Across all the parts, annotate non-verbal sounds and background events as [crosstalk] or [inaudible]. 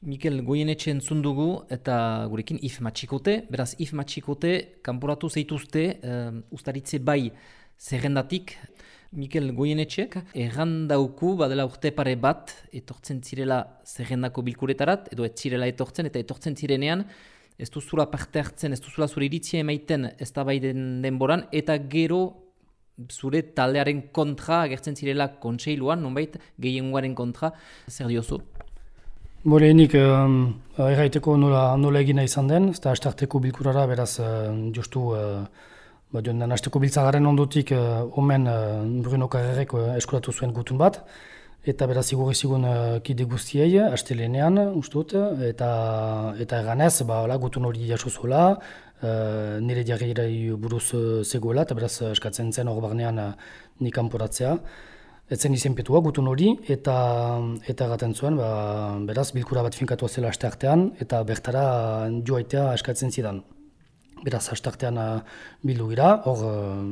Mikel Goienetxe entzun dugu eta gurekin if matxikote, beraz if matxikote kanporatu zeituzte uh, ustaritze bai zerrendatik. Mikel Goienetxek errandauku badela urte pare bat etortzen zirela zerrendako bilkuretarat, edo ez zirela etortzen eta etortzen zirenean ez duzula parte hartzen, ez duzula zure iritzia emaiten ez da bai den denboran, eta gero zure taldearen kontra agertzen zirela kontseiluan, nonbait gehienguaren kontra, zer diozu? Bore, nik uh, erraiteko nola, nola egina izan den, eta astarteko bilkurara beraz uh, justu uh, ba, joan den asteko biltzagaren ondotik uh, omen uh, Bruno Carrerek uh, eskuratu zuen gutun bat, eta beraz igurri zigun uh, kide guztiei, astelenean, ustut, eta, eta eganez, ba, la, gutun hori jaso zola, uh, nire diarri buruz uh, zegoela, eta beraz eskatzen zen hor barnean uh, nik kanporatzea etzen izenpetua gutun hori, eta eta gaten zuen, ba, beraz, bilkura bat finkatu zela asteartean, eta bertara joaitea eskatzen zidan. Beraz, asteartean uh, bildu gira, hor uh,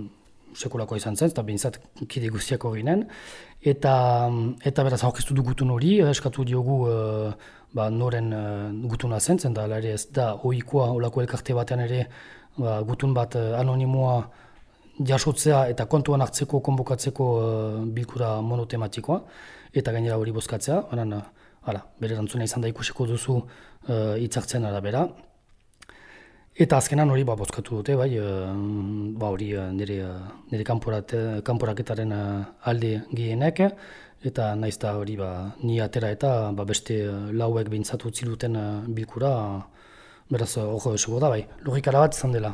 sekulako izan zen, eta bintzat kide guztiako ginen, eta, eta beraz, aurkeztu du gutun hori, eskatu diogu uh, ba, noren uh, gutuna zen, zen da, ez da, oikoa, olako elkarte batean ere, ba, gutun bat anonimoa, jasotzea eta kontuan hartzeko konbokatzeko uh, bilkura monotematikoa eta gainera hori bozkatzea, oran, uh, hala, bere rantzuna izan da ikusiko duzu uh, itzartzen arabera. Eta azkenan hori ba, bozkatu dute, bai, uh, ba, hori uh, nire, uh, nire kanporaketaren uh, alde gehienek, eta naiz da hori ba, ni atera eta ba, beste uh, lauek behintzatu ziluten uh, bilkura, Beraz, ojo esugo da, bai, logikara bat izan dela.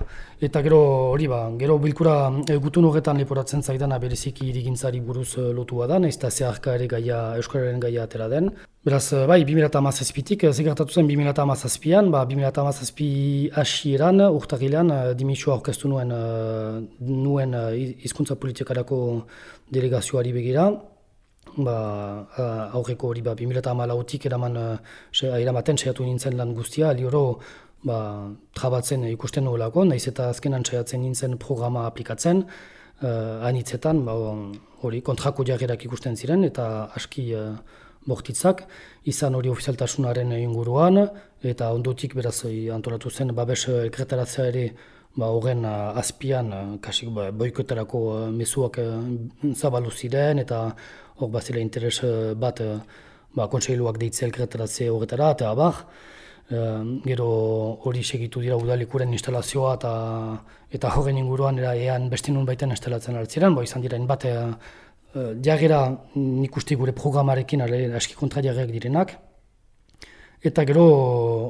Eta gero hori ba, gero bilkura e, gutun horretan leporatzen zaidana bereziki irigintzari buruz e, lotua da, nahiz eta zeharka ere gaia, euskararen gaia atera den. Beraz, bai, 2008-tik, zegartatu zen 2008-an, ba, 2008-azpi asieran, urtagilean, dimisua orkestu nuen, nuen izkuntza politikarako delegazioari begira, ba, aurreko hori ba, 2008-tik eraman, eramaten saiatu nintzen lan guztia, ali ba, trabatzen ikusten nolako, naiz eta azkenan saiatzen nintzen programa aplikatzen, uh, anitzetan, ba, hori kontrako jarrerak ikusten ziren, eta aski uh, bortitzak, izan hori ofizialtasunaren inguruan, eta ondotik beraz eh, antolatu zen, babes ekretarazia ere, ba, horren uh, azpian, uh, kasik ba, boikotarako uh, mesuak uh, zabalu ziren, eta hor bazila interes bat uh, ba, kontseiluak deitzea ekretarazia horretara, eta abar, gero hori segitu dira udalikuren instalazioa eta eta horren inguruan era ean beste nun baiten instalatzen altziren, bo izan dira bat e, diagera nik uste gure programarekin ale, aski kontra direnak. Eta gero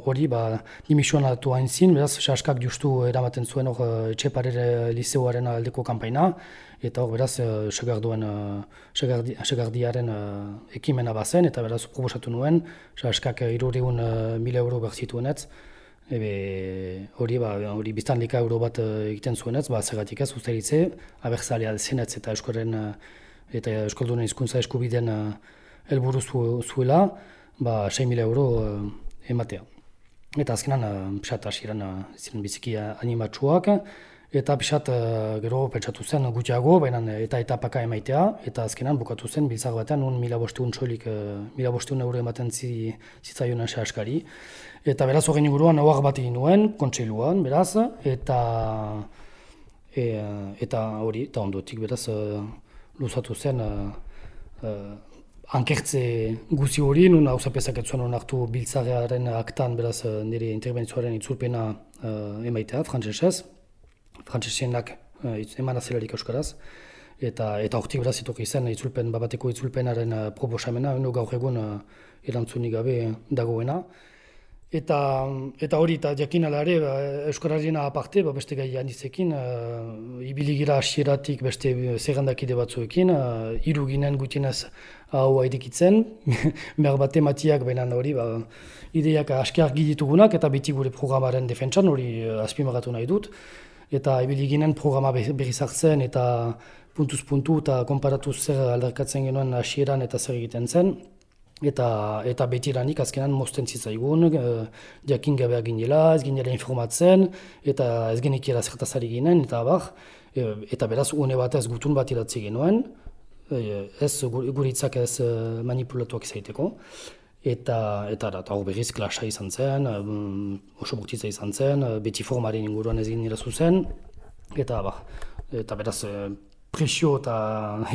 hori ba, dimisuan atu hain zin, beraz, saskak justu eramaten zuen hor etxeparere liceoaren aldeko kampaina, eta hor beraz, segarduen, segardiaren ekimena bazen, eta beraz, proposatu nuen, saskak iruriun mila euro behar zituenetz, Ebe, hori, ba, hori biztan lika euro bat egiten zuenetz, ba, zergatik ez, usteritze, abertzalea zenetz eta eskoren eta eskoldunen hizkuntza eskubiden helburu zuela, ba, 6.000 euro ematea. Eta azkenan, pixat, asiran, ziren biziki animatsuak, Eta pixat gero pentsatu zen gutxiago, baina eta eta paka emaitea, eta azkenan bukatu zen biltzak batean, nun mila bosteun txolik, mila bosteun euro ematen zi, zitzaion askari. Eta beraz horren inguruan hauak bat egin nuen, kontseiluan, beraz, eta e, eta hori, eta ondotik beraz luzatu zen ankertze guzi hori, nun hau zapezak etzuen onartu biltzarearen aktan, beraz nire intervenzioaren itzulpena uh, emaitea, frantzesez frantzesienak uh, eman azelarik euskaraz. Eta eta hortik beraz itoki izan itzulpen, babateko itzulpenaren uh, proposamena, eno gaur egun uh, erantzunik gabe dagoena. Eta, eta hori, eta jakin ala ere, ba, Euskararina aparte, ba, beste gai handizekin, uh, ibiligira asieratik beste zerrandakide batzuekin, uh, iru ginen gutienez hau haidekitzen, [laughs] behar bat tematiak behinan hori, ba, ideiak askiak giditugunak, eta beti gure programaren defentsan hori uh, azpimagatu nahi dut eta ibili ginen programa berriz hartzen eta puntuz puntu eta konparatu zer aldarkatzen genuen hasieran eta zer egiten zen. Eta, eta beti eranik azkenan mozten zitzaigun, uh, jakin gabea ginela, ez ginela informatzen, eta ez genekiela zertazari ginen, eta abar, e, eta beraz une bat ez gutun bat iratzi genuen, e, ez guritzak ez manipulatuak izaiteko. eta eta da hor berriz klasa izan zen, um, oso bortitza izan zen, beti formaren inguruan ez nire zuzen, eta ba, eta beraz presio eta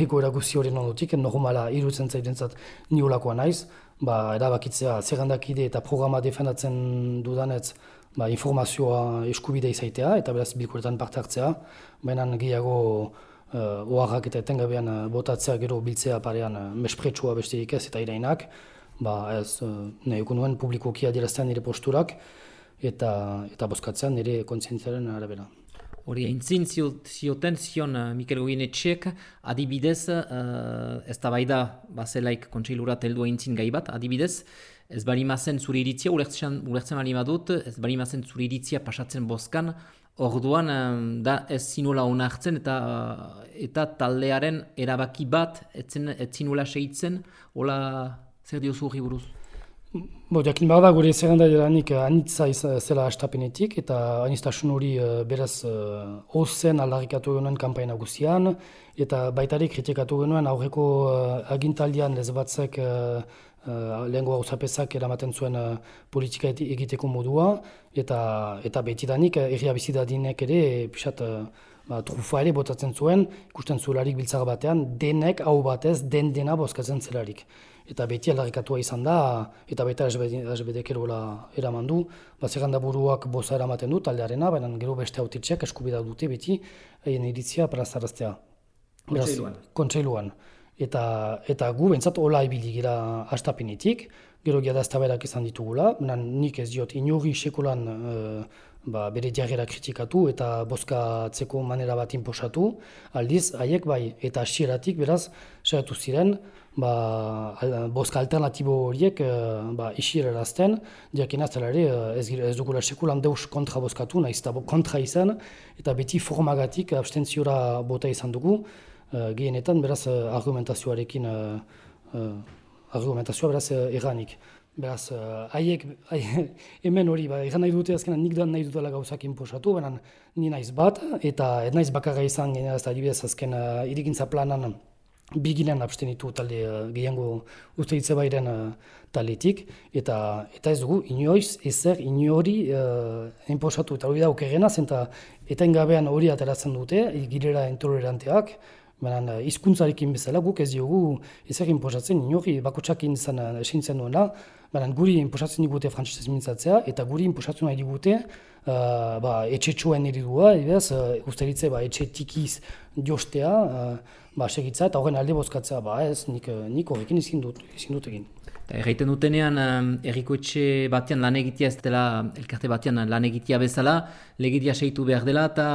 egoera guzti horien ondotik, normala irutzen zaidentzat niolakoa naiz, ba, erabakitzea zerrandakide eta programa defendatzen dudanez ba, informazioa eskubidea izaitea eta beraz bilkuretan parte hartzea, baina gehiago uh, oharrak eta etengabean uh, botatzea gero biltzea parean uh, mespretsua besteik ez eta irainak, ba, ez uh, nuen publikoki adieraztean nire posturak eta eta bozkatzean nire kontzientziaren arabera. Hori, eintzin zioten zion uh, Mikel Goienetxek, adibidez, uh, ez da bai da, bazelaik kontseilura teldu eintzin gai bat, adibidez, ez bari mazen zure iritzia, ulertzen, ulertzen bali madut, ez bari mazen zure iritzia pasatzen boskan, orduan da ez zinula onartzen eta eta taldearen erabaki bat etzen, ez zinula segitzen, hola zer diozu hori buruz? Bo, jakin behar da gure zerrenda jaranik anitza zela astapenetik eta anistasun hori uh, beraz ozen aldarrikatu genuen kampaina guztian eta baitari kritikatu genuen aurreko agintaldian ez batzek uh, lehenko hausapezak eramaten zuen uh, politika egiteko modua eta eta betidanik erria bizitadinek ere pixat uh, ba, trufa ere botatzen zuen ikusten zuelarik biltzar batean denek hau batez den dena bozkatzen zelarik eta beti aldarrikatua izan da, eta baita esbedek erola eraman du, bat buruak boza eramaten du taldearena, baina gero beste hautitxeak eskubida dute beti, egin iritzia parazaraztea. Kontseiluan. Kontseiluan. Eta, eta gu bentsat hola ibili gira astapenetik, gero gira da izan ditugula, baina nik ez diot inori sekulan uh, ba, bere diagera kritikatu eta bozkatzeko manera bat inposatu, aldiz, haiek bai, eta asieratik beraz, saiatu ziren, ba, bozka alternatibo horiek uh, ba, isirarazten, diakena zela ere uh, ez, ez dugula sekulan deus kontra bozkatu, nahiz eta kontra izan, eta beti formagatik abstentziora bota izan dugu, uh, gehienetan beraz argumentazioarekin, uh, argumentazioa beraz uh, erranik. Beraz, haiek, uh, [laughs] hemen hori, ba, egan nahi dute azkenan nik nahi dutela gauzak inposatu, baina ni naiz bat, eta ez naiz bakarra izan, gena ez da, azken uh, irikintza planan, bigilean abstenitu talde uh, gehiago uste hitze bairen uh, taletik, eta eta ez dugu, inoiz, ezer, inori uh, enposatu, eta hori da okerena, zenta eta ingabean hori ateratzen dute, girera intoleranteak, baina uh, izkuntzarekin bezala guk ez diogu ezer enposatzen, inori bakotsakin izan esintzen duena, baina guri enposatzen digute frantzisez mintzatzea, eta guri enposatzen nahi digute uh, ba, etxe txoen eridua, ebez, uh, uste ditze, ba, etxe tikiz jostea, uh, ba, segitza eta horren alde bozkatzea, ba, ez, nik, eh, nik horrekin izin dut, izin dut egin. Erraiten dutenean, erriko etxe batean lan egitea ez dela, elkarte batean lan egitea bezala, legidia seitu behar dela eta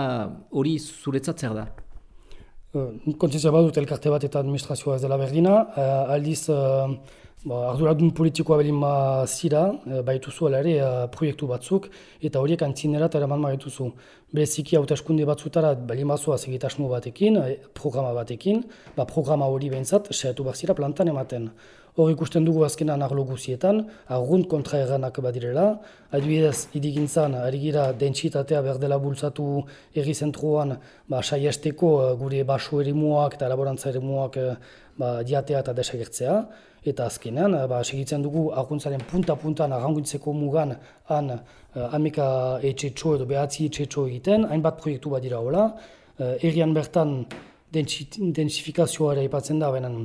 hori zuretzat zer da? Uh, Kontzientzia badut elkarte bat eta administrazioa ez dela berdina, uh, aldiz uh, Ba, arduradun politikoa belin ma zira, e, baituzu ere e, proiektu batzuk, eta horiek antzinerat eraman baituzu. Bereziki haute eskunde batzutara belin bazua segitasmo batekin, programa batekin, ba, programa hori behintzat, saiatu bat zira plantan ematen. Hor ikusten dugu azkenan arlo guzietan, argunt kontra erranak badirela, adibidez, idigintzan, ari gira dentsitatea berdela bultzatu erri zentruan, ba, saiesteko gure baso ere muak eta laborantza ere muak ba, diatea eta desagertzea, eta azkenean, eh, ba, segitzen dugu aguntzaren punta-puntan arranguntzeko mugan han ameka etxetxo edo behatzi etxetxo egiten, hainbat proiektu bat dira hola. Erian bertan intensifikazioa ere ipatzen da, benen,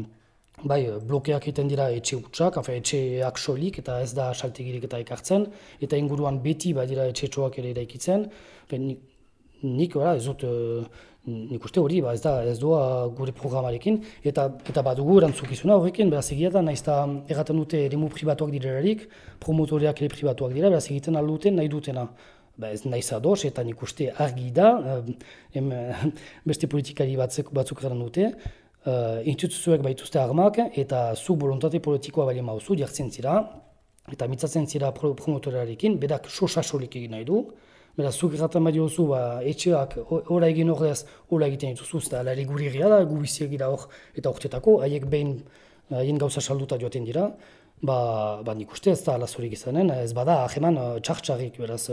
bai, blokeak egiten dira etxe utxak, afe, etxeak solik eta ez da saltegirik eta ekartzen, eta inguruan beti badira etxetxoak ere eraikitzen. Nik, nik ez dut nik uste hori, ba, ez da, ez doa gure programarekin, eta eta badugu erantzukizuna horrekin, beraz egia da, nahiz eta erraten dute eremu pribatuak direlarik, promotoriak ere pribatuak dira, beraz egiten alduten nahi dutena. Ba, ez nahiz ados, eta nik uste argi da, em, [laughs] beste politikari batzuk, batzuk dute, uh, instituzioek baituzte armak, eta zu volontate politikoa bali mauzu, jartzen zira, eta mitzatzen zira promotoriarekin, bedak sosasolik egin nahi du, Beraz, zuk erraten bat jozu, ba, etxeak, ora egin horrez, ora egiten dituzu, eta alari guri da, gu biziak gira hor, eta horretako, haiek behin, haien gauza salduta joaten dira, ba, ba nik uste ez da alazorik izanen, ez bada, aheman, txartxarrik, beraz,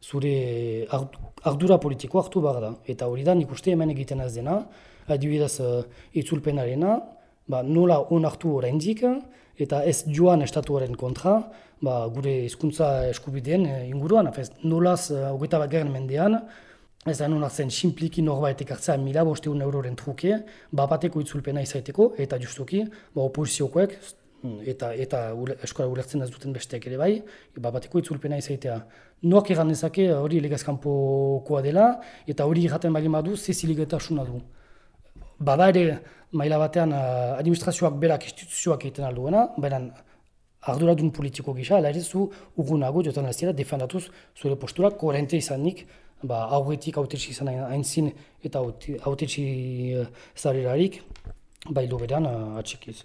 zure ardura politiko hartu behar da. Eta hori da, nik uste hemen egiten ez dena, adibidez, itzulpenarena, ba, nola onartu oraindik, eta ez joan estatuaren kontra, ba, gure hizkuntza eskubideen inguruan, afez, nolaz hogeita bat garen mendean, ez da non hartzen simpliki norbaitek hartzea mila bosteun euroren truke, bapateko itzulpena izaiteko, eta justuki, ba, opoziziokoek, eta eta eskola ulertzen ez duten besteak ere bai, bapateko itzulpena izaitea. Noak egan dezake hori legazkampokoa dela, eta hori irraten bali badu, zeziligetasuna du. Bada ere, maila batean, administrazioak berak instituzioak egiten alduena, baina arduradun politiko gisa, ala ere zu urgunago jotan aztira defendatuz zure postura koherente izanik, ba, aurretik autetxi izan hain zin eta autetxi zarerarik, bai lo berean atxikiz.